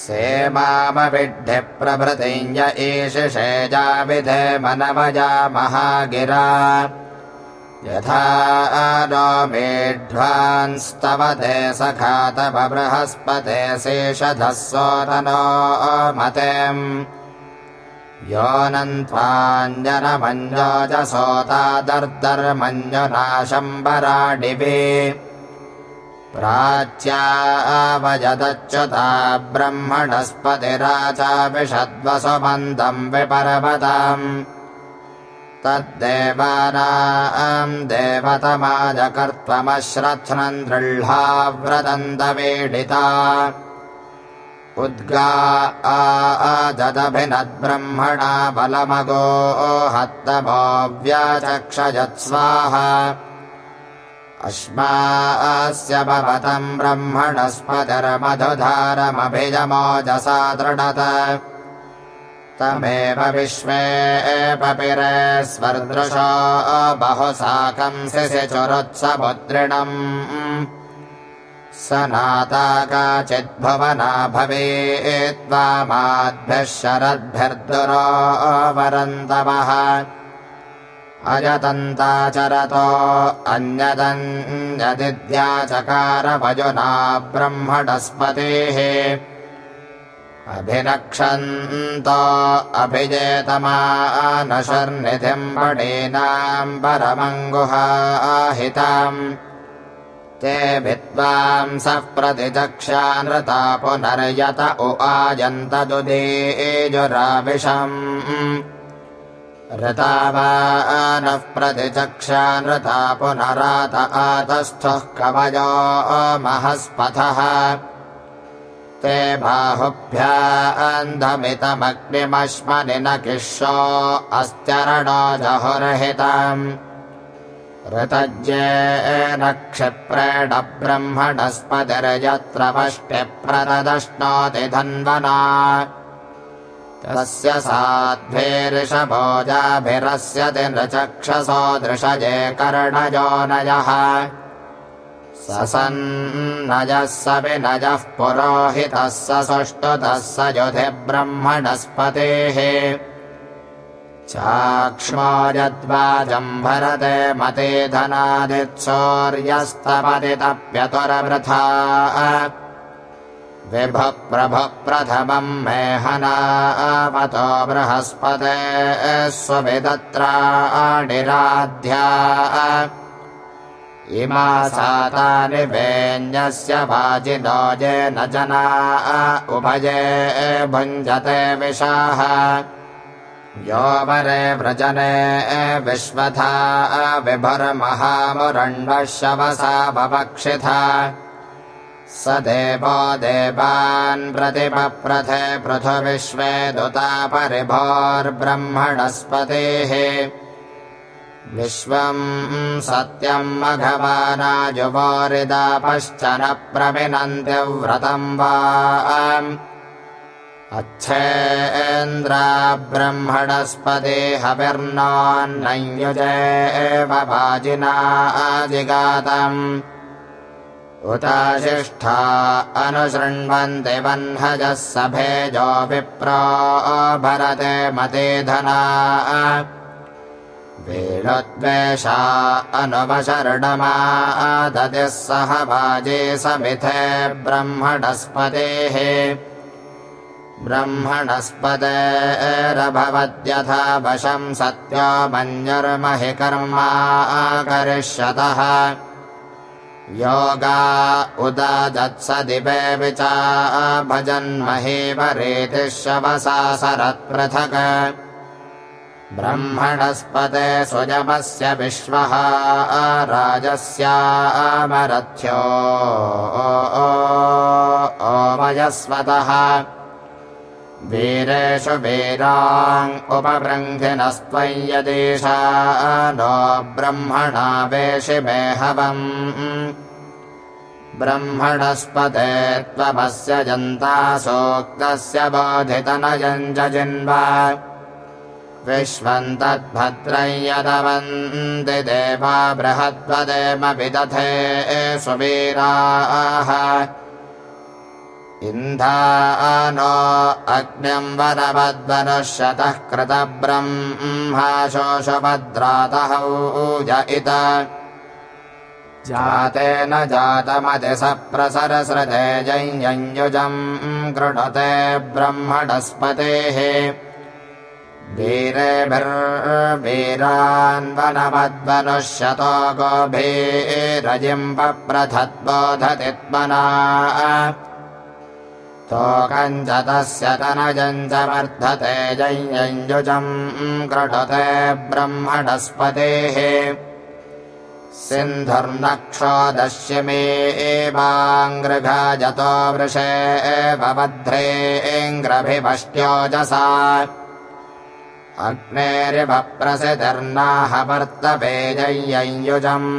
सेवामविड्ढिप्रभृतिञ्ज ईशिषेजाविधे मनवजा महागिरा। यथा नो मेढ्वांस्तवते सखातव बृहस्पते शेषधः सोदनो मतेम् योऽनन्त्वाञ्जनमञ्जोजसोता दर्दर्मञ्जुनाशम्बराडिवे प्राच्यावजदच्युता ब्रह्मणस्पतिराचा विषद्वसुमन्दम् विपर्वतम् तद्देवानाम् देवतमाजकर्त्वमश्रध्नम् दृह्लाव्रदन्तवेडिता उद्गा आदभिनद्ब्रह्मणा बलमगो हत्तमोऽव्याचक्षयत्स्वाहा अस्मास्य भवतम् ब्रह्मणस्पतिर्मधुधारमभिजमोजसा दृढत। तमेव विश्वे पपिरे स्वर्दृशो बहुसाकम् शिशिचुरुत्समुद्रिणम् स नाता काचिद्भुवना भवेत्त्वामाद्भिः शरद्भिर्दुरो वरन्तवः अजतन्ताचरतो अन्यदन्यदिद्याचकारभजुना ब्रह्मणस्पतेः अभिनक्षन्तो अभिजेतमानशर्निधिम् पणीनाम् परमङ्गुहाहिताम् ते विद्वांसः प्रतिचक्षानृता पुनर्यत उ आयन्तदुदेजुराविषम् ऋता वा नः प्रतिचक्षानृता पुनरात आतस्थः कवयो महस्पथः। ते बाहुभ्या अन्धमितमग्निमश्मनि न किशो अस्त्यरणो जहुर्हिताम्। ऋतज्येन क्षिप्रेण ब्रह्मणस्पतिर्यत्र वष्ट्यप्रदश्नोति धन्वना तस्य साध्वेर्षभोजाभिरस्यति नृचक्षसो दृशजे कर्णजोनयः स सन्नजः स विनजः पुरोहितः स सुष्टुतः स युधिब्रह्मणस्पतेः। चाक्ष्मो यद्वाजम् भरते मते धनादित्सौर्यस्तपतितप्यतुरवृथा विभप्रभप्रथमम् मेहनावतो बृहस्पते स्वविदत्राणिराध्या इमा सातानि वेञ्जस्य वाजिनो येन जना उभये भुञ्जते विशाः यो वरे व्रजने विश्वथा विभुर्महामुरण्डशवसा बभक्षिथा स देवो देवान् प्रतिपप्रथे पृथुविश्वे दुता परिभोर्ब्रह्मणस्पतेः। विश्वम् सत्यम् मघवानाजुवोरिदापश्च न प्रविनन्त्यव्रतम् वा। अच्छेन्द्रा ब्रह्मणस्पदे हविर्नान्नयुजे एव वाजिना जिगातम् उताशिष्ठा अनुशृण्वन्ति वह्नजः सभेजो विप्रो भरते मते धना वेणुद्वेषा दतिः सह वाजे समिथे ब्रह्मणस्पतेः। ब्रह्मणस्पतेरभवद्यथा वशम् कर्मा करिष्यतः योगा उदा जत्स दिवे विचा भजन्महीवरेतिः शवसा सरत्पृथक् ब्रह्मणस्पते सुजमस्य विश्वः राजस्यामरथ्यो ओमयस्वतः वीरेषु वीराङ् उपबृङ्घिनस्त्वय् यदेशा नो ब्रह्मणा वेशिमे हवम्। ब्रह्मणस्पते त्वमस्य जन्ता सूक्तस्य बोधितनयम् जिन्वा विश्वम् तद्भद्रै यदवन्ति देवा बृहद्वदेमपि दथे सुवीराः इन्धानो अग्निम् वरवद्वनुष्यतः कृतब्रह्माशोषभद्रातः ऊज इत जातेन जातमतिसप्रसरसृते जञ्जयुजम् कृणुते ब्रह्मणस्पतेः। वीरेभिर्वीरान्वनवद्वनुष्यतो गोभीरजिम्बप्रथद्बोधतित्मना तोकम् च तस्य तनजम् च वर्धते जञ्जयुजम् कृणुते ब्रह्मणस्पतेः। सिन्धुर्नक्षोदश्यमे एवाङ्घ्रघजतो वृषे एवभद्रेऽङ्ग्रभिपष्ट्योजसा अग्नेरिभप्रसितिर्नाहवर्तपेजय्ययुजम्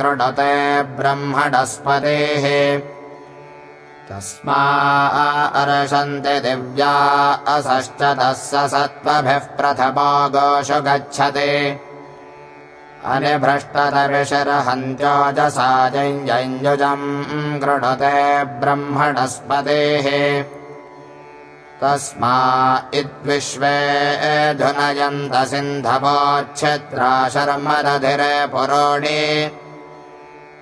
कृणुते ब्रह्मणस्पतेः तस्मा अर्षन्ति दिव्या असश्च तस्य सत्त्वभिः प्रथमो गोषु गच्छति अनिभ्रष्टतविशिरहन्त्योजसा ब्रह्मणस्पतेः। तस्मा इद्विश्वे धुनयन्त सिन्धवोच्छिद्रा शर्मदधिरे पुरोणि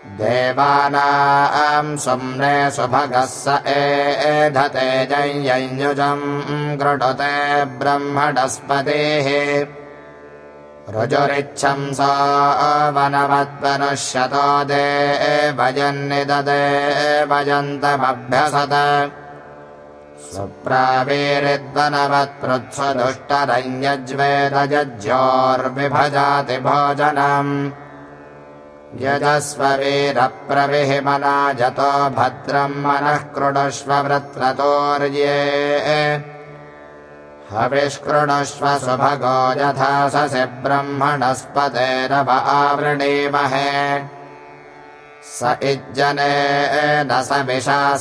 देवानाम् सुम्ने सुभगः स एधते जञ्जयुजम् कृणुते ब्रह्मणस्पतेः रुजुरिच्छं स वनवद्वनुष्यतो दे भजन्निददे भजन्तमभ्यसत सुप्रावीरिद्वनवत्पृत्सुदुष्टरञ्जज्वेदज्योर्विभजाति भोजनम् यजस्ववीरप्रविहिमना जतो भद्रम् मनः कृणुष्व हविष्कृणुष्व सुभगो यथा ससि ब्रह्मणस्पतेरव आवृणीमहे। स इज्जने न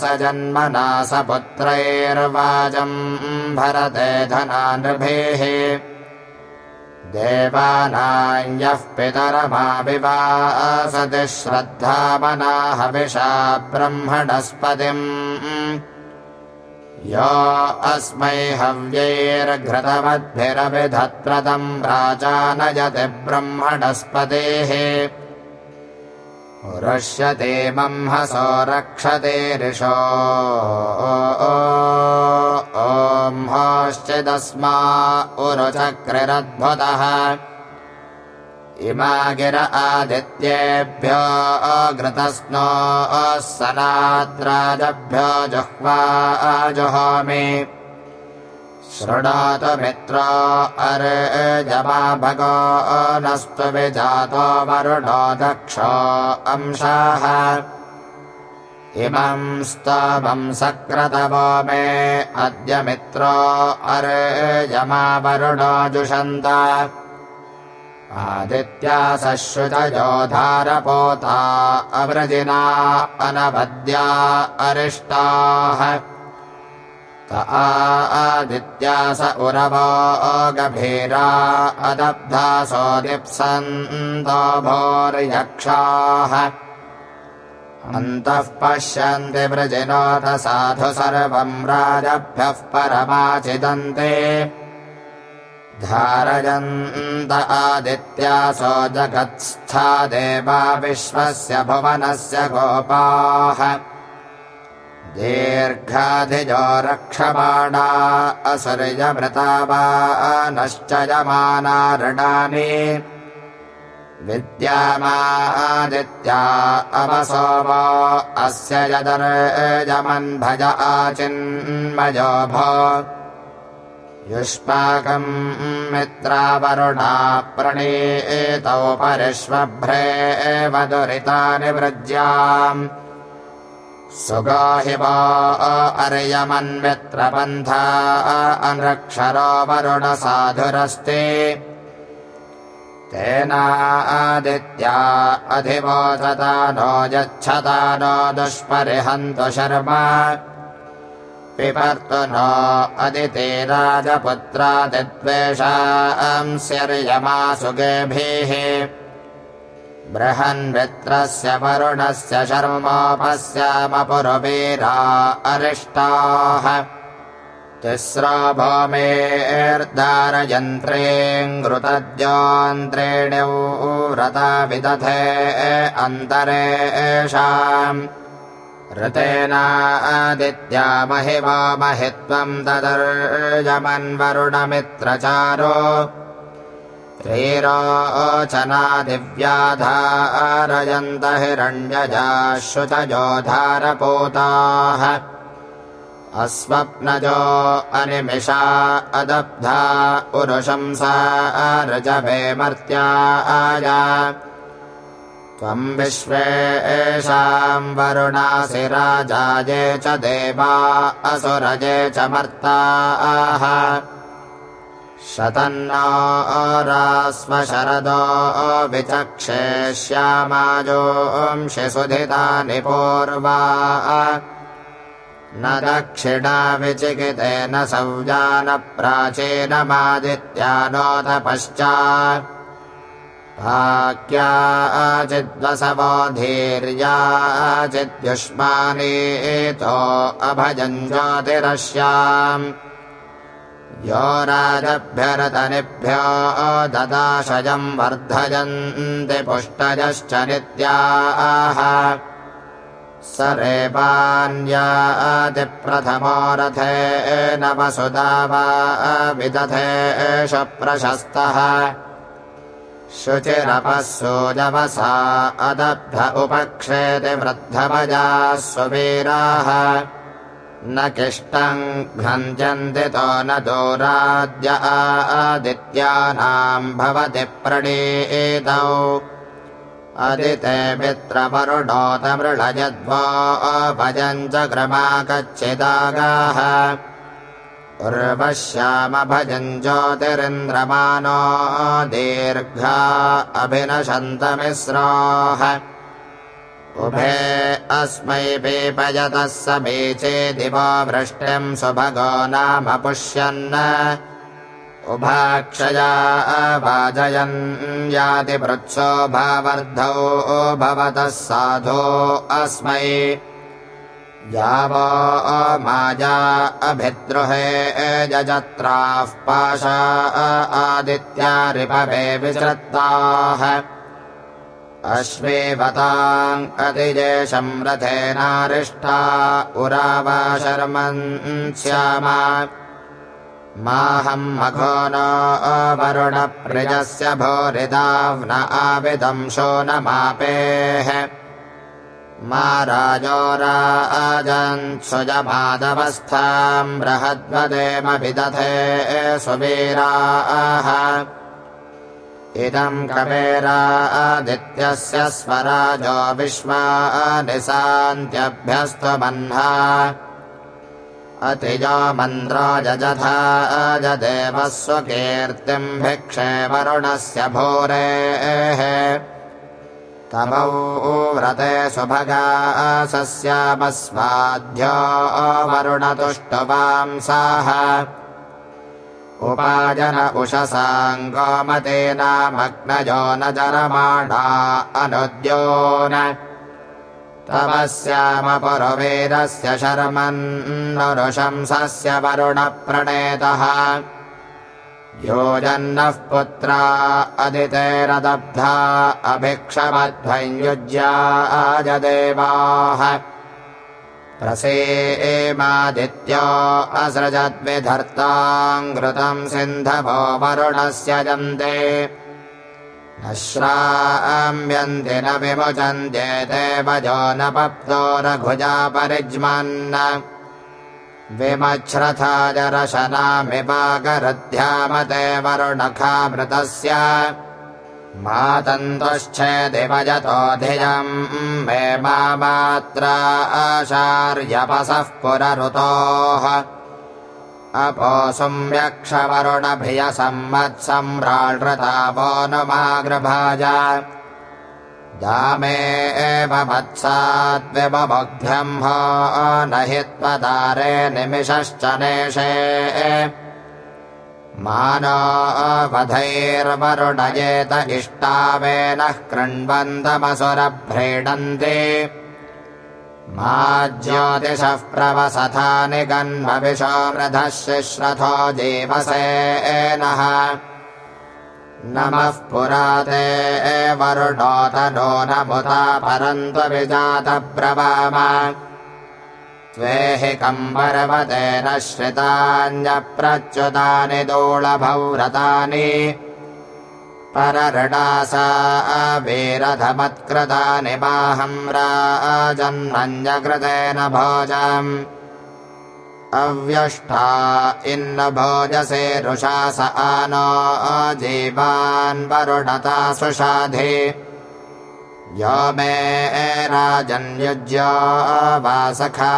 स जन्मना स पुत्रैर्वाजम् भरते धनानृभिः देवानाञ्जः पितरमाविवासति श्रद्धामना हविषा ब्रह्मणस्पतिम्। यो अस्मै हव्यैर्घृतवद्भिरविधत्प्रदम् राजानयति ब्रह्मणस्पतेः। ऋष्यते मह्मसो रक्षते ऋषो ॐ होश्चिदस्मा उरुचक्रिरद्भुतः। इमा गिर आदित्येभ्यो अघृतस्नो सनाद्राजभ्यो जुह्वा जुहोमि। शृणोतु मित्रो अर्जमा भगो नस्तु विजातो वरुणो दक्षो अंशाः इमम् स्तवम् सक्रतवो मे अद्य मित्रो अर्जमा वरुणो जुषन्त। आदित्या सश्रुतयो अवृजिना अनवद्या अरिष्टाः। आदित्या स उरवो गभीरा अदब्धासो दिप्सन्तो भोर्यक्षाः अन्तः पश्यन्ति वृजिनोत साधु सर्वम् राजभ्यः परमाचिदन्ते। धारयन्त आदित्यासो जगत्स्था देवा विश्वस्य भुवनस्य गोपाः। दीर्घाधिजो रक्षमाणा असुर्यमृता वा नश्च यमाना ऋणानि विद्यामादित्या अवसोमो अस्य यदर्जमन्भज आचिन्मयो भो। युष्माकम् मित्रावरुणा प्रणीतौ परिष्वभ्रे दुरितानि वृज्याम् सुगाहि वा अर्यमन्मित्रपन्था अनृक्षरो वरुणसाधुरस्ति तेनादित्या अधिवोचता नो यच्छता नो दुष्परिहन्तु शर्मा। पिपर्तु नो अदिते राजपुत्रादिद्वेषांस्यर्यमासुगेभिः बृहन्मित्रस्य वरुणस्य शर्मोपस्यामपुरुवीरा अरिष्टाः तिस्रो व्रता विदधे अन्तरेषाम् ऋतेनादित्या महिमा महित्वम् तदर्जमन्वरुणमित्रचारो ीरोचनादिव्याधारयन्त हिरण्यजाश्रुतजोधारपोताः अस्वप्नजो अनिमिषा अदब्धा उरुशंसा रजवे मर्त्याय। त्वम् विश्वेषाम् वरुणासि राजाये च देवा असुरजे च मर्ताः। शतन्नो शरदो विचक्षेष्यामाजोंषि सुधितानि पूर्वा न दक्षिणा विचिकितेन सौजानप्राचीनमादित्यानोत पश्चाक्याचिद्वसवो धीर्याचिद्युष्मानीतो अभजन् ज्योतिरस्याम् यो राजभ्यरतनिभ्यो ददाशयम् वर्धयन्ति पुष्टजश्च नित्याः स रेपान्यातिप्रथमो रथेन वसुदा वा विदधेष प्रशस्तः शुचिरपः सोजवसा अदभ्य उपक्षेति वृद्धभजाः सुवीराः न किष्टम् घ्नन्त्यन्ति तो न दोराद्य आदित्यानाम् भवति प्रणीतौ अदिते मित्रवरुणोतमृळयद्वो भजम् च क्रमाकच्छिदागाः उर्वश्यामभजम् ज्योतिरिन्द्रमानो दीर्घा अभिनशन्तमिस्राः उभे अस्मै पीपयतः समीचे दिवो वृष्टिम् सुभगो नाम पुष्यन् उभाक्षया वाजयन् याति भावर्धौ भवतः साधो अस्मै। यावो माजा अभिद्रुहे जजत्राः पाशा आदित्या रिपवे विचृत्ताः अश्वेवताम् अतिजेशम् रथेनारिष्ठा उरावा शर्मन् स्यामा माहम् मघो न अवरुणप्रियस्य भोरिदाव्न आविदंशो न मापेः। मा राजो राजन् बृहद्वदेमभिदधे सुवीराः। इदम् कवेरादित्यस्य स्वराजो विश्वा निशान्त्यभ्यस्त्वमह्ना अतिजो मन्द्रो जजथा अजदेवः स्वकीर्तिम् भिक्षे वरुणस्य भूरेः। तमौ व्रते सुभगा सस्यामस्वाध्यो वरुणतुष्टुवांसाः। उपाजन उषसाङ्गोमतेनामग्नजो न जरमाणा अनुद्यो न तमस्यामपुरवेदस्य शर्मन्नरुशंसस्य वरुणप्रणेतः योजन्नः पुत्रा अदितेरदब्धा अभिक्षमध्वयुज्या अजदेवाः प्रसेमादित्यो असृजद्विधर्ताङ्घृतम् सिन्धवो वरुणस्य जन्ते न श्राम्यन्ति न विमुचन्ते देवजो न पप्तो रघुजा परिज्मन्। विमच्छ्रथाजरशनामिपाकरध्यामते वरुणखामृतस्य। मातन्तुश्चेदिवजतोऽधिजम् मे मा मात्रा आशार्यपसः पुररुतोः अपोसुम्यक्षवरुणभियसम्मत्सम्राळृता वो नु मागृभाज दामे एव हो न हि त्वदारे निमिषश्च नेषे मानोऽवधैर्वरुणयेत इष्टावेनः कृण्वन्तमसुरभ्रीडन्ति मा ज्योतिषः प्रवसथानि गन्मविशो मृधः शिश्रथो जीवसे एनः। नमः पुराते वरुणोत नो नमुता परन्तु विजातब्रवाम त्वे हि कम्बरवतेन श्रितान्यप्रच्युतानि दोळभौरतानि पररडासा वीरधमत्कृतानि बाहं राजन्मञ्जकृतेन भोजम्। अव्यष्टा इन्न भोजसे रुषास आनो जीवान् वरुणता सुषाधि। यो मे राजन्युज्य वा सखा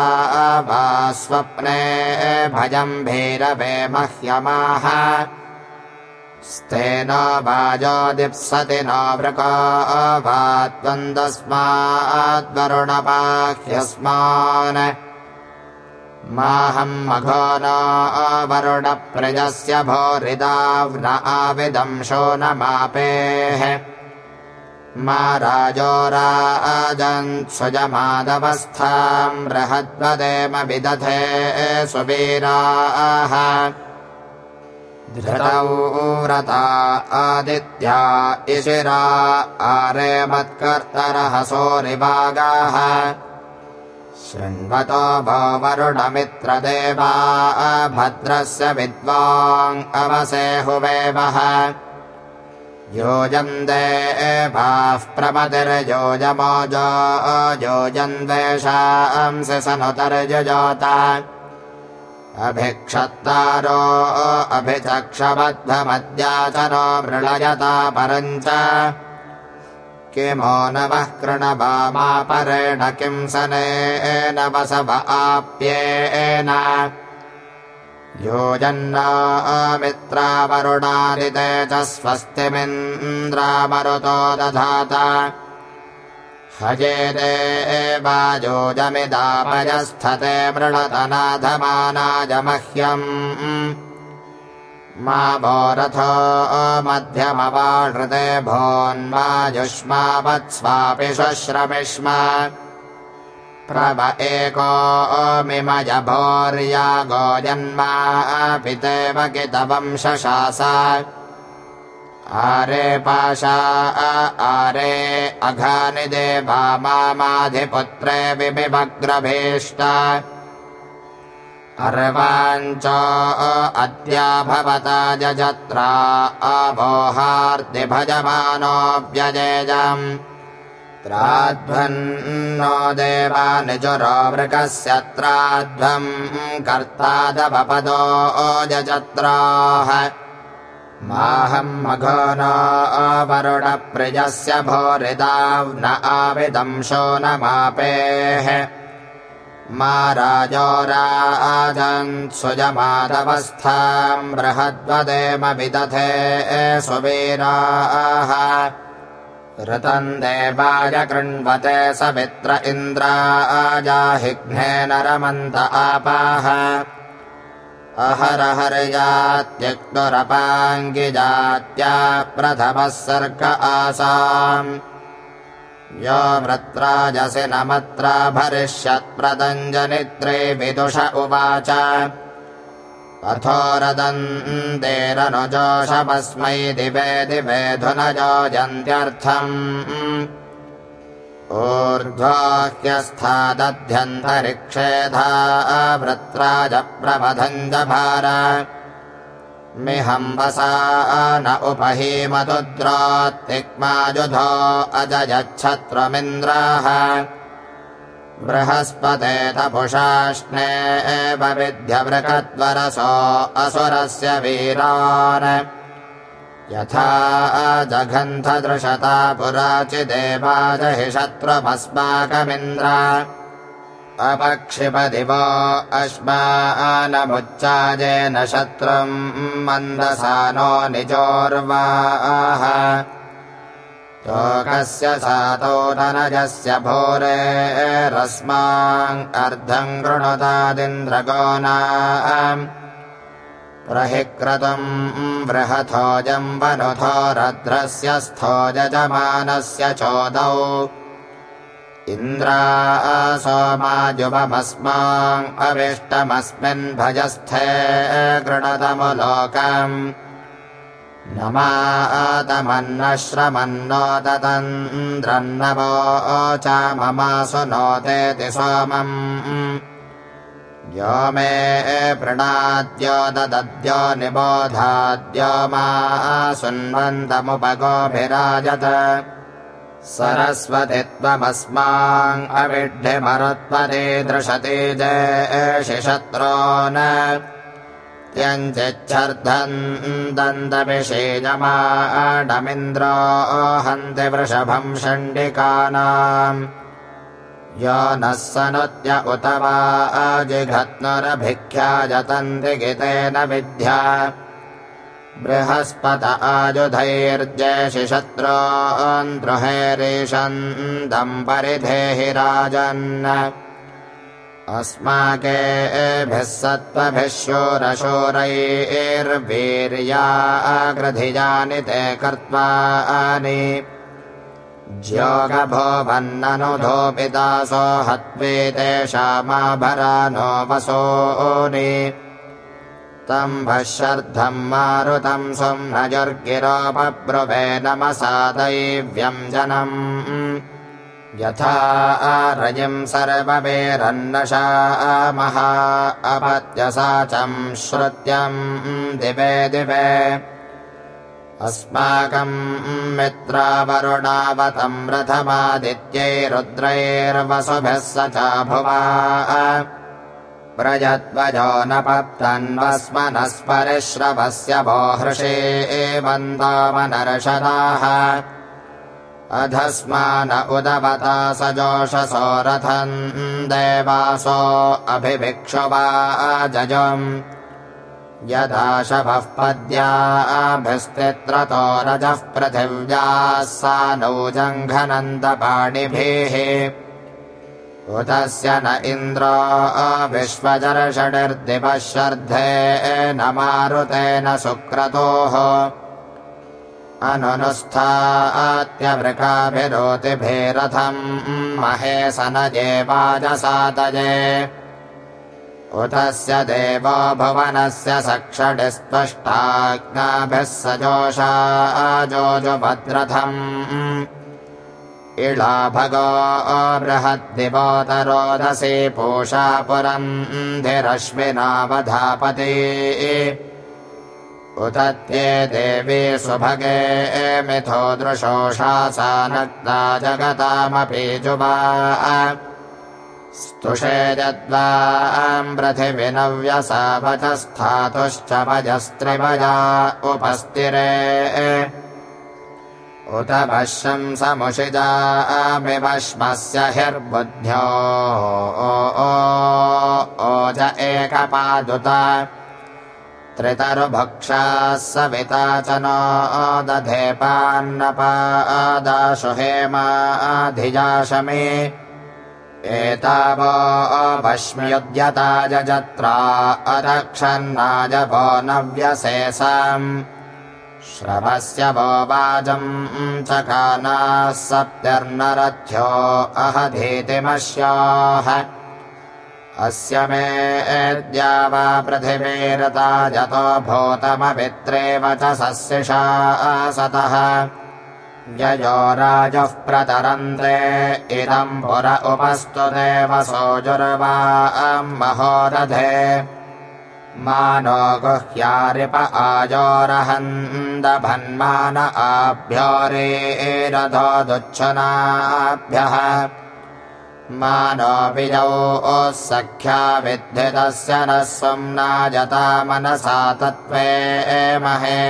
वा स्वप्ने भजम् भीरवे मह्यमाह स्तेन वाजो दिप्सति न वृको वा त्वन्दस्माद्वरुणपाह्यस्मान् माहम् मघो न वरुणप्रजस्य भोरिदाव्न आविदंशो न मापेः मा राजो राजन्सुजमादवस्थाम् बृहद्वदेम विदधे सुवीराः व्रता आदित्या इशिरा आरे मत्कर्तरः सोरिवागाः शृण्वतो भो वरुणमित्रदेवा भद्रस्य विद्वाङ् अवसे हुवेवः योजम् देवाः प्रमतिर्योजमोजो योजन्द्वेषांसि सनुतर्जुजोता अभिक्षत्तारो अभिचक्षबद्धमद्याचरो मृळयता परम् च किमो नवः कृणवामापरेण किं सनेन वसव आप्येन। योजन्नामित्रावरुणानि ते च स्वस्तिमिन्द्रामरुतो दधात हजेदे वाजोजमिदापयस्थते मृणतनाधमानाय मह्यम् मा भो रथो मध्यमवाहृते भोन्मायुष्मावत्स्वापि श्वश्रमिष्म प्रभ एको मिमज भोर्या गोजन्मा पितेव कितवंशशास आरे पाशा आरे अघानि देवा मामाधिपुत्रे विविभग्रभीष्ट अर्वाञ्च अद्या भवता जजत्रा अभोहार्दिभजमानोऽव्यजेजम् त्राध्वन्नो त्राध्वम् कर्तादपपदो जजत्राः माहम् मघो न वरुणप्रियस्य भोरिदाव्न आविदंशो न मापेः। मा राजो राजन्सुजमादवस्थाम् बृहद्वदेम विदधे सुवीराः। ऋतम् देवाय कृण्वते सवित्र इन्द्राजाहिघ्नेन रमन्त आपाः अहरहर्यात्यक्तुरपाङ्गिजात्या प्रथमः सर्ग आसाम्। यो वृत्राजसि नमत्रा भरिष्यत्प्रदञ्जनित्रे विदुष उवाच। अथोरदन्तेरनुजोषमस्मै दिवे दिवे धुनजोजन्त्यर्थम् ऊर्ध्वाह्यस्थादध्यन्तरिक्षेधा वृत्राज प्रमथञ्जभार मिहम्बसा न उपहीमतुद्रात्तिक्माजुधो अजयच्छत्रमिन्द्राः। बृहस्पते तपुषाष्णे एव विध्यवृकद्वरसो असुरस्य वीरान् यथा जघन्थदृशता पुराचिदेवाजहि शत्रुमस्माकमिन्द्र अपक्षिपदिवो अश्मानमुच्चाजेन शत्रुम् मन्दसानो निजोर्वाः तोकस्य सातो धनजस्य भोरेरस्माङ् कृणुतादिन्द्रगोना प्रहिक्रतुम् बृहथोजम् वनुथो रद्रस्य स्थो यजमानस्य चोदौ। इन्द्रा सोमाजुभमस्माम् अविष्टमस्मिन् भजस्थे गृणतमुलोकम्। न मातमन्नश्रमन्नो दतन्द्रन्नवोचाममासु नोतेति सोमम् यो मे प्रणाद्यो ददद्यो निबोधाद्यो मा सुन्वन्तमुपगोभिराजत। सरस्वति अविड्ढिमरुत्पदे दृशते जशिशत्रो न। त्यञ्चिच्छर्धन् दन्तविषेजमाडमिन्द्रो हन्ति वृषभम् षण्डिकानाम् यो नः सनुत्य उत वा अजिघत्नुरभिख्याजतन्ति गितेन विद्या। बृहस्पत शत्रोऽन्द्रुहैरीशन्दम् परिधेहि राजन्। अस्माकेभिः सत्त्वभिः शूरशूरैर्वीर्याग्रधिजानि ते कर्त्वानि ज्योगभोवन्ननुधोपितासो हत्वे तेषामाभरा नो वसोनि तम्भशर्धम् मारुतम् स्वम् नजुर्गिरोपब्रुवे नमसा दैव्यम् यथा रजिम् सर्ववेरन्नशा महा अपत्यसाचम् श्रुत्यम् दिवे दिवे अस्माकम् मित्रावरुणावतम् रथमादित्यैरुद्रैर्वसुभिः स च भुवा। व्रजध्वजो न पप्तन्वस्मनस्परिश्रवस्य वो हृषे एवन्दावनर्षदाः अधस्मान उदवता स जोषसो रथम् देवासो अभिभिक्षुवा जजम् यदा शवः पद्याभिस्तित्रतो रजः पृथिव्याः सा नौ जङ्घनन्दपाणिभिः। उतस्य न इन्द्रो विश्वजर्षडिर्दिवः शर्धे न मारुतेन सुक्रतोः। अनुनुस्थात्यवृकाभिरोतिभिरथम् महेश न जेवाजसातये उतस्य देवो भुवनस्य सक्षडिस्त्वष्टाज्ञाभिः स जोषा जोजुभद्रथम्। इळाभगो बृहद्दिवोतरोदसी पूषा पुरम् धिरश्विनावधापते। उतत्ये देवी सुभगे मिथो दृशोषा सा नक्ता जगतामपि जुवा स्तुषे जद्वाम्प्रथिविनव्यसावचस्थातुश्च भजस्त्रिभजा उपस्तिरे उत भश्यम् समुषिजामिवश्मस्य हिर्बुद्ध्यो। ओज एकपादुत। त्रितरुभक्षाः सविता च नो दधे पान्नपादाशु हेमाधिजाशमे एतावो भस्म्युद्यता जत्रा अरक्षन्नाजभो नव्यसेसाम् श्रवस्य वो वाजम् चकानाः सप्तिर्नरथ्यो अहधीतिमस्याः अस्य मे वा पृथिवीरता यतो भूतमभित्रेव च सस्यशा सतः ययो राजः प्रतरन्ते इदम् पुर उपस्तु देव सोजुर्वा महोदधे। मानो गुह्यारिप आजोरहन्दभन्मान आभ्योरेरथोदुच्छनाभ्यः मानोऽपिजौ सख्या विद्धितस्य नः स्वम् नाजता मनसा तत्त्वे महे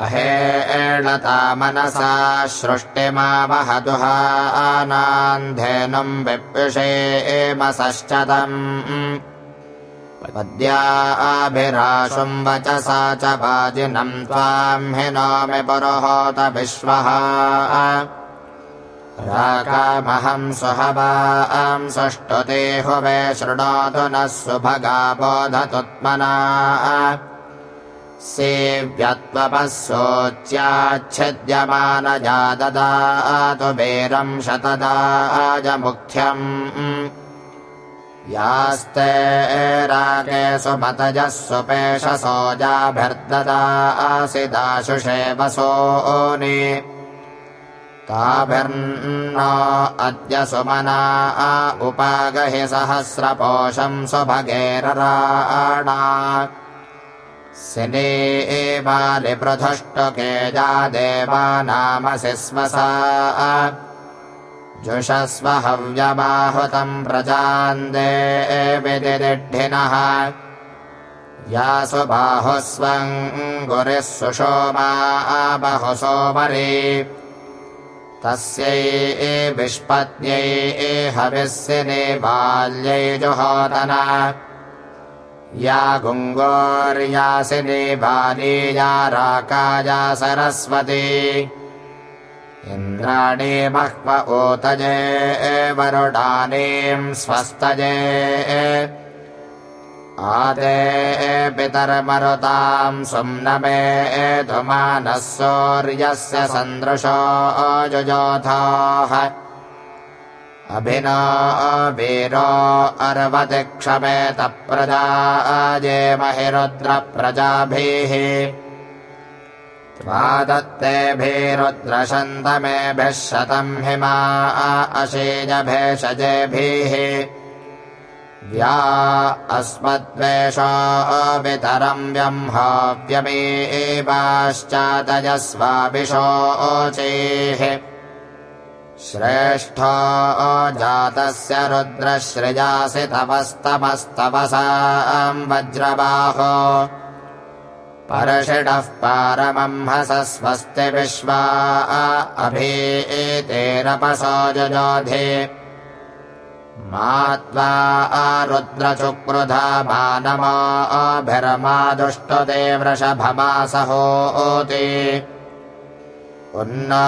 अहे एणता मनसा सृष्टिमावहदुहानान्धेनुम् विप्युषे एमसश्चतम्। पद्याभिराशुम् वचसा च वाजिनम् त्वाम् हि नोमि पुरुहोत विश्वः। राकामहम् सुहवाम् सुष्टुते हुवे शृणोतु नः सुभगा बोधतुत्मना सेव्यत्वपः सोच्याच्छिद्यमानजा ददातु वीरम् शतदाजमुख्यम्। यास्ते रागे सुमतजः सुपेशसोजाभिर्ददासि दाशुषे वसोनि ताभिर्न अद्य सुमना उपागहि सहस्रपोषम् सुभगेरराणा सिने एवालिपृथुष्टुके जा देवानामसि स्मसा जुषस्व हव्यमाहुतम् प्रजान्दे विदिदिढ्ढिनः यासु बाहुस्वम् गुरिः सुषोमा बहुसोमरी तस्यै विष्पत्यै हविस्सिने बाल्यै जुहोदना या गुङ्गोर्यासिनी बाली या राकाया सरस्वती। इन्द्राणी बह्व ऊतजे वरुडानीम् स्वस्तजे। आदे पितर्मरुताम् सुम्नमे धुमानः सौर्यस्य सन्दृशो जुजोधाः अभिना वीरो अर्वति क्षमेतप्रजाजे महिरुद्रप्रजाभिः। त्वादत्तेभिरुद्रशन्तमेभिः शतम् हिमा अशेजभेषजेभिः। व्या अस्मद्वेषो वितरम् व्यम्हाव्यमेवाश्चातयस्वाभिषोचेः श्रेष्ठो जातस्य रुद्रश्रिजासि तपस्तपस्तपसाम् वज्रबाहो। परषिणः पारमंहस स्वस्ति विश्वा अभीतेरपसो जजोधे। मा त्वा रुद्रचुक्रुधा मानमाभिरमादुष्टुते वृषभमासहोति उन्ना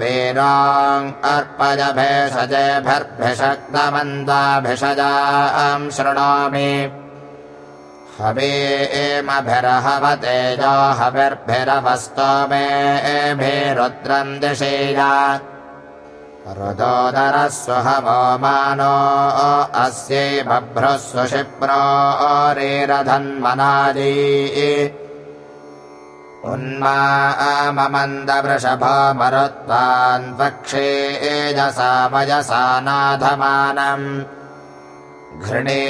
वीराङ् अर्पय भेषजेभिर्भिषक्तमन्दाभिषजाम् शृणोमि हवेमभिरहवतेजो हविर्भिरवस्तमेभिरुद्रम् दिशेया रुदोदरः सुहवो मानो अस्यै बभ्रुः सुशिप्रो रेरधन्मनाजी उन्मामन्दवृषभो मरुत्वान् वक्षे एजसा वयसा नाधमानम् घृणे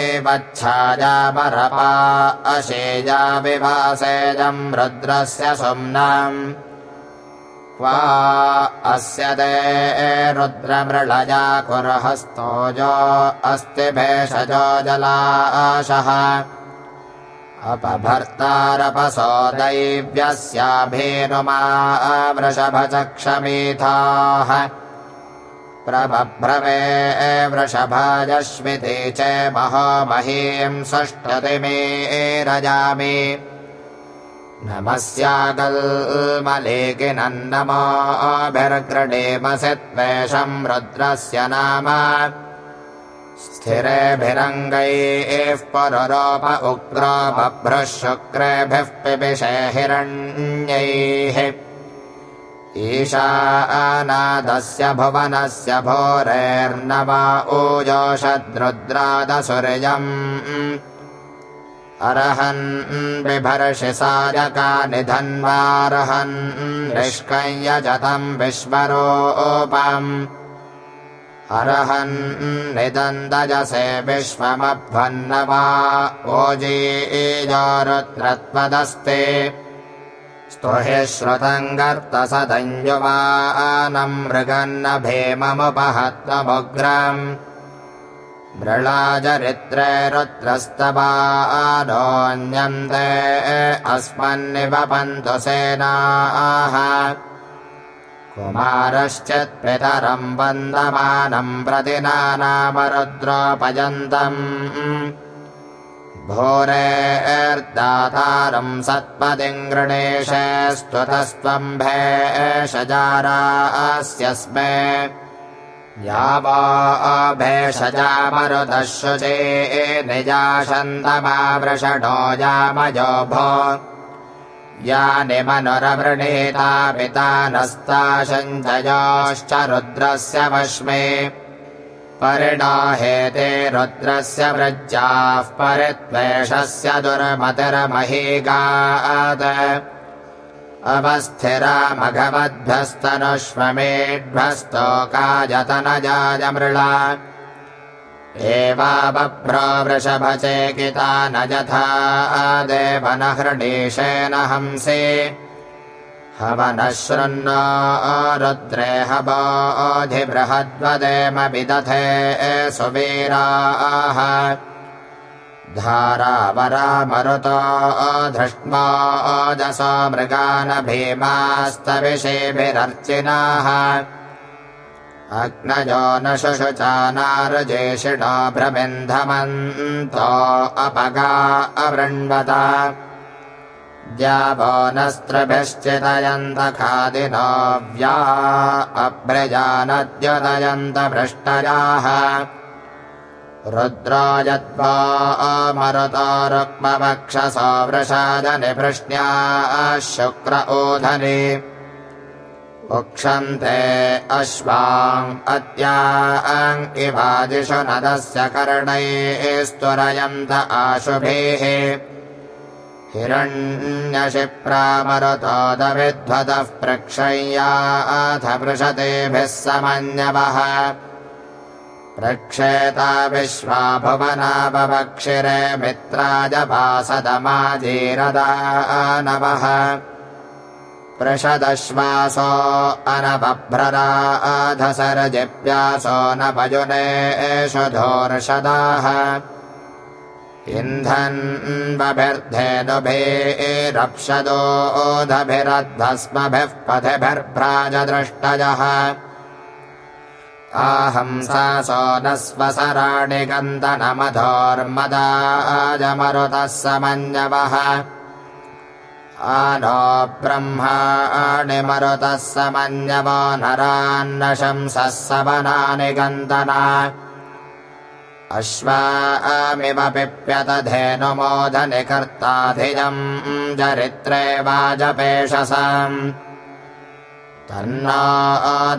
एवच्छायामरपा अशेजा विभासेजम् रुद्रस्य सुम्नाम्। क्वा अस्य दे रुद्रमृळया कुर्हस्तोजो अस्ति भेषजो जलाशः अपभर्तारपसो दैव्यस्याभेनुमा वृषभचक्षमीथाः प्रबभ्रवे वृषभाजश्विते च महोमहीम् षष्ठतिमे रजामि। नमस्यागल्मलेकिनन्नमोभिर्गृणेमसि त्वेषम् रुद्रस्य नाम स्थिरेभिरङ्गैः पुरुरोप उग्रो बभ्रुः शुक्रेभिः पिबिषे हिरण्यैः। ईशानादस्य भुवनस्य भोरेर्नवा ऊजोषद्रुद्रादसुर्यम्। अर्हन् बिभर्षि सायका निधन्वार्हन् निष्कञ्यजतम् विश्वरोपम् अर्हन् निदन्दजसे विश्वमभ्वन्नवा ओजीजोरुद्रत्वदस्ते स्तुहि श्रुतम् गर्तसदञ्जुवानम् मृगन्न भीममुपहत्वमुग्रम्। मृळाचरित्रे रुद्रस्तवादोऽन्यन्ते अस्मन्निवपन्तु सेनाः कुमारश्चित्पितरम् वन्दमानम् प्रतिनानामरुद्रोपयन्तम् भोरेर्दातारम् सत्पतिम् गृणेशस्त्वतस्त्वम्भे शजारास्यस्मे यावा भेषजा मरुतः शुचे निजाशन्तमावृषणो यामजो भो यानि मनुरवृणीता पिता नस्ता शञ्जयोश्च रुद्रस्य वश्मे। परिणाहेते रुद्रस्य वृज्याः परित्वेषस्य दुर्मतिर्महीगात् अवस्थिरामघवद्भ्यस्तनुष्वमेढ्भस्तोकायतनजायमृळा एवावभ्रवृषभचेकिता न यथा देवनहृणीशेन हंसे। शृण् रुद्रे हवोऽधिबृहद्वदेम विदधे सुवीराः। धारावरामरुतो धृष्माजसा मृगान भीमास्तविषेभिरर्चिनाः अग्नयो न शुशुचानारजेषिणो भ्रमिन्धमन्तो अपगा अवृण्वता। द्यावो नस्त्रभिश्चितयन्तखादिनो व्या अभ्रजानद्युदयन्तभृष्टयाः रुद्रायद्वा अमरुतो रुक्मवक्षसो वृषादनिभृष्ण्या शुक्र ओधने उक्षन्ते अश्वाम् अद्या इवादिषु नदस्य कर्णैस्तुरयन्त आशुभिः। हिरण्यशिप्रामरुतोदविध्वतः प्रक्षय्याथ पृषतेभिः समन्यवः। प्रक्षेता विश्वा भुवनावक्षिरे मित्राजपासदमाजीरदानवः पृषदश्वासो अनबभ्रराधसरजिप्यासो न भजुने एषु धोर्षदाः। इन्धन्वभिर्धेदुभिरप्सदोधभिरध्वस्मभिः पथिभिर्भ्राजदृष्टयः आहंसासो न स्वसराणि गन्तनमधोर्मदाजमरुतः समञ्जवः आनो ब्रह्माणि मरुतः समञ्जवो नरान्नशंसः सवनानि गन्तना अश्वामिव पिप्यतधेनुमोदनिकर्ताधिजम् चरित्रे वाजपेशसाम् तन्ना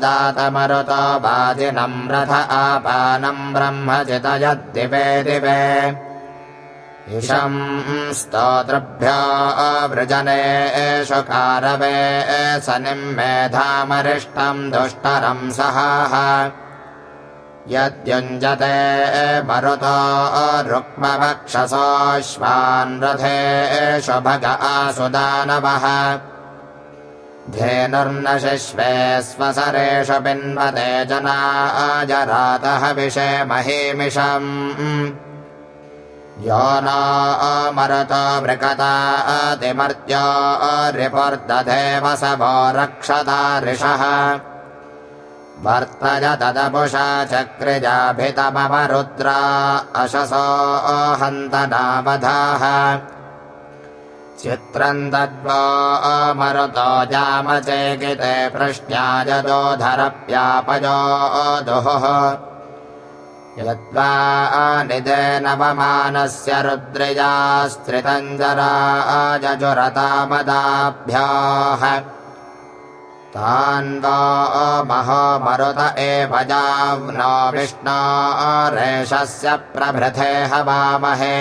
दातमरुतो वाजिनम् रथ आपानम् ब्रह्म चितयद्दिवे दिवे इषम् स्तोतृभ्यो वृजने एषु कारवे सनिम् मेधामरिष्टम् दुष्टरम् सहाः। यद्युञ्जते मरुतो रुक्मवक्षसोऽश्वान् रथेषु भग आसुदानवः। धेनुर्न शिश्वे स्वसरेषु पिन्वते जनाजरातः विषे महीमिषम् यो न मरुतो मृकतातिमर्त्यो रिपुर्दधेव सभो रक्षता ऋषः। वर्तय तदपुषा चक्रिजाभितमवरुद्रा अशसो हन्तनावधाः चित्रम् दद्वो मरुतो जामचेकिते पृष्ट्याजदोधरप्यापयो दुहुः यद्वा निदे नवमानस्य रुद्रिजास्त्रितञ्जराजजुरतामदाभ्याः तान्वो महो मरुत एव जाव्नो विष्णो रेषस्य प्रभृते हवामहे।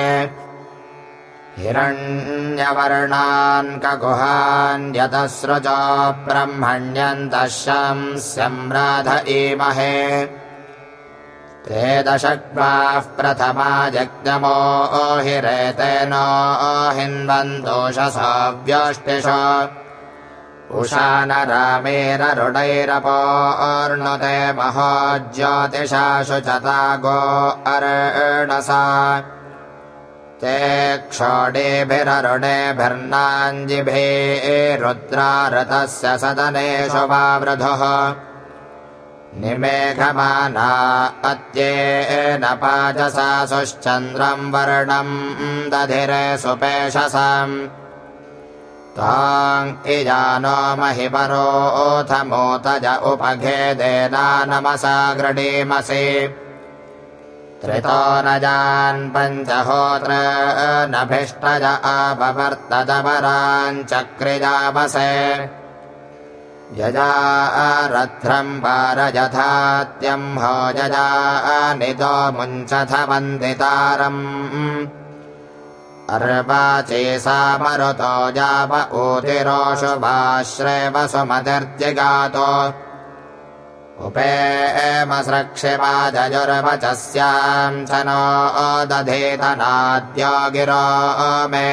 हिरण्यवर्णान् कगुहान्यतसृजो ब्रह्मण्यन्तः शंस्यम्राध ईमहे ते दशग्वाः प्रथमा जज्ञमो हिन्वन्तोषसाव्यष्टिष उषा न रामेररुणैरपोर्णुते महोज्योतिषाशु चता गो अर्णसा। ते क्षोडेभिररुणेभिर्नाञ्जिभिरुद्रारथस्य सदनेषु वावृधुः निमेघमाना अत्येन पाचसासुश्चन्द्रम् वर्णम् दधिरे सुपेशसाम्। ताम् इजानो महिपरोऽथ मोतज उपघेदेना नमसा गृणीमसि त्रितो न जान् पञ्चहोत्र नभिष्टज आपवर्तदपराञ्चक्रिजावसे यजा रथ्रम् पारजथात्यम् हो यजा नितो मुञ्चथ वन्दितारम् अर्वाचे सा मरुतो जाप ऊतिरोषुभाश्रेवसुमतिर्जिगातो उपेमसृक्षिवाजयुर्वचस्याम् च नो दधेतनाद्यो गिरो मे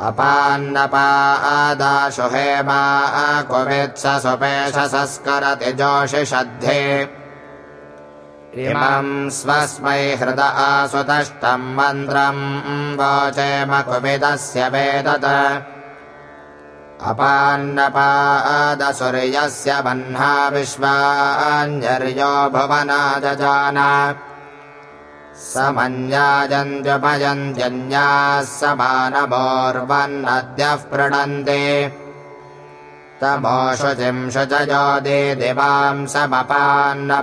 अपान्नपादाशु हेमा कुवित्स सुपेशसस्करति जोषिषद्धे। इमम् स्वस्मै हृद आसुतष्टम् मन्त्रम् वोचेम कुविदस्य वेदत। अपान्नपादसूर्यस्य बह्ना विश्वाञ्जर्यो भुवनादजान स मञ्जाजन्त्युपयन्त्यन्याः समानमोर्वन्नद्यः प्रणन्ते तमोषुचिंशु च योदे दिवाम् समपान्नपातम्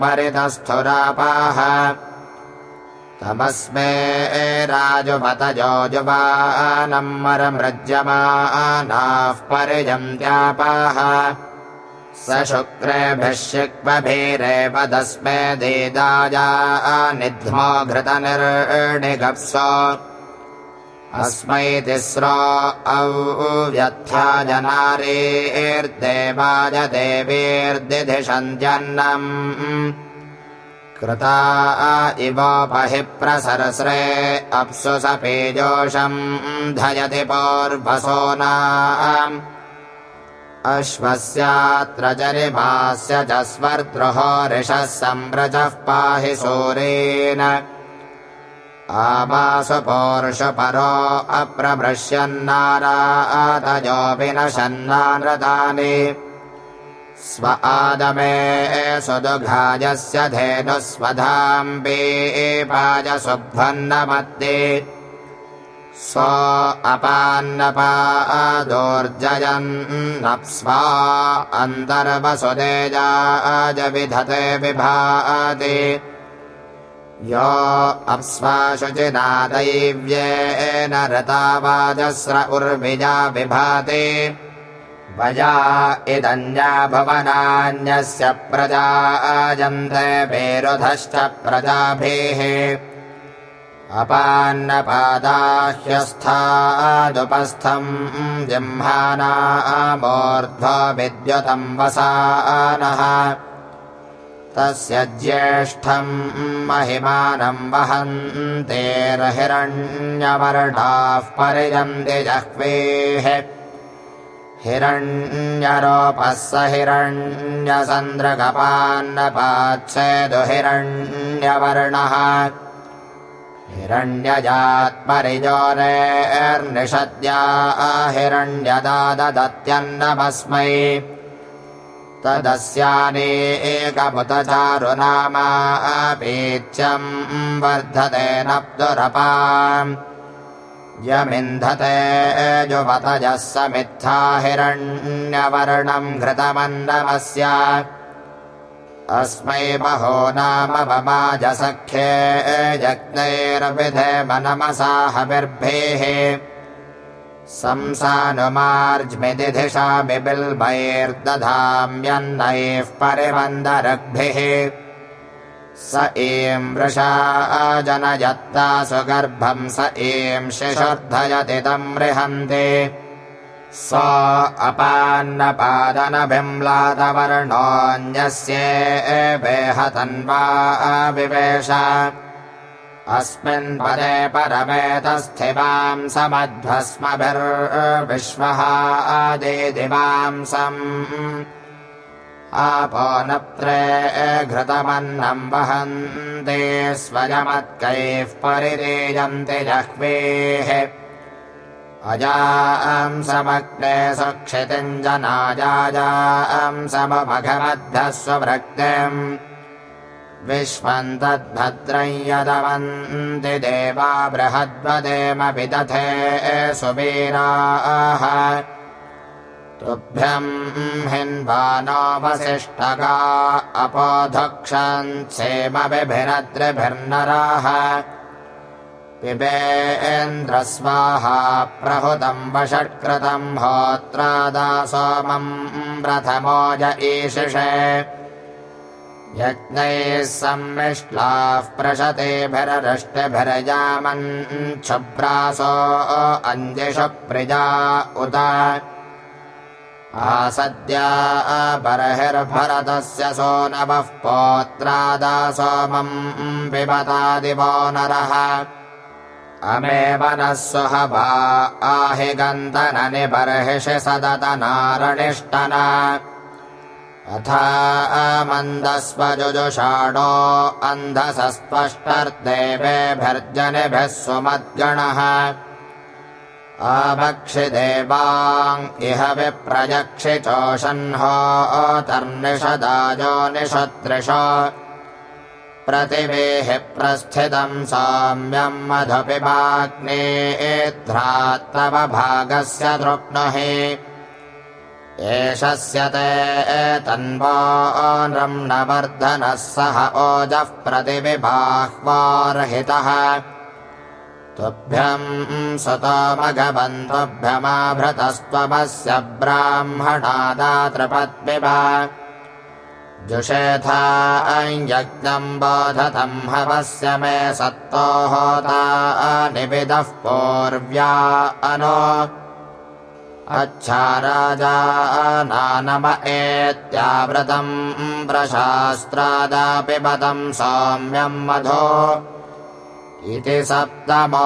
परितस्थुरापाः तमस्मे राजुपतजोजुवानम् मरमृज्यमानाः परिजन्त्यापाः स शुक्रेभिः शिक्वभीरेव तस्मे देदाजा निध्मो घृतनिर्णिगप्स अस्मै तिस्रो औव्यथ्या जनारेर्देवाय देवीर्दिधिषन्त्यन्नम् कृता इवोपहि प्रसरस्रे अप्सु सपेजोषम् धयति पौर्भसोना अश्वस्यात्र जरिमास्य च स्वर्द्रुहो रिषः सम्रजः पाहि सूरेण। आमासु पौरुषपरो अप्रभृश्यन्नारातयो विनशन्नानृतानि। स्व आदमे सुदुघायस्य धेनुस्वधाम्बेपाजसुभ्वन्नमत्ते स्व अपान्नपादोर्जयन्नप्स्वा अन्तर्वसुदेजाजविधते विभाति। यो अप्स्वा दैव्येन रतावाजस्र उर्विजा विभाति। वजा इदन्या भवनान्यस्य प्रजा अजन्ते वेरुधश्च प्रजाभिः अपान्नपादाह्यस्थादुपस्थम् जिह्मानामोर्ध्वविद्युतम् वसानः। तस्य ज्येष्ठम् महिमानम् वहन्तेर्हिरण्यवर्णाः परिजन्ति जह्वेः। हिरण्यरोपः स हिरण्यसन्द्रगपान्नपाच्छेदुहिरण्यवर्णः हिरण्यजात्मरिजोरेर्निषद्या हिरण्यदाददत्यन्नमस्मै तदस्यानेकमुतचारुनामापीच्यम् वर्धते नप्तुरपा यमिन्धते जुवतजः समित्था हिरण्यवर्णम् घृतमन्नमस्य अस्मै महो नाम ममाजसख्ये यज्ञैर्विधेमनमसा हविर्भेः संसानुमार्ज्मिदिधिषा बिबिल्बैर्दधाम्यन्नैः परिवन्दरग्भिः स एम् वृषा जनयत्ता सुगर्भम् स एम् शिशुर्धयति तम् रिहन्ति स अपान्नपादनभिम्लातवर्णोऽन्यस्येवेहतन्वा विवेश अस्मिन् पदे परमेतस्थिवाम् समध्वस्मभिर्विश्वः आपो नप्त्रे घृतमन्नम् वहन्ते स्वयमत्कैः परिरेयन्ति जह्वेः अजांसमग्ने सुक्षितिञ्जनाजाजांसमघमध्यः स्वभृक्तिम् विश्वम् तद्भद्रम् यदवन्ति देवा बृहद्वदेमपि दथे सुवीराः। तुभ्यम् हिन्वानोपशिष्टगा अपोधक्षन्सेमभिभिरद्रिभिर्नराः पिबेन्द्र स्वाहा प्रहुतम् वषट्कृतम् होत्रादा सोमम् प्रथमोज ईशिषे। यज्ञैः सम्मिष्लाः प्रशतेभिरष्टिभिरजामच्छुभ्रासो अञ्जिष प्रिजा उत। आसद्या बर्हिर्भरतस्य सो नवः पोत्रादा सोमम् पिबतादिवो नरः अमेव नः सुहवा आहि गन्तननि बर्हिषि सदतनारणिष्टना। अथा मन्दस्वजुजुषाणो अन्धसस्पष्टर्देवेभिर्जनिभिः सुमद्गणः। आभक्षिदेवाङ् इह विप्रजक्षि चोषह्नोतर्निषदाजो निषदृश प्रतिवेहि प्रस्थितम् साम्यम् मधुपिबाग्नेध्रात्तव भागस्य तृप्नुहि। एषस्य ते एतन्वा नृम्णवर्धनः सह ओजः प्रतिविबाह्वार्हितः। तुभ्यम् सुतमघवन्तुभ्यमाभृतस्त्वमस्य ब्राह्मणादातृपद्विभा जुषेथा यज्ञम् बोधतम् हवस्य मे सत्तो होता निविदः पूर्व्या अनो। अच्छा राजा नानम एत्यावृतम् प्रशास्त्रादापिबतम् सौम्यम् मधो इति सप्तमोऽध्यायः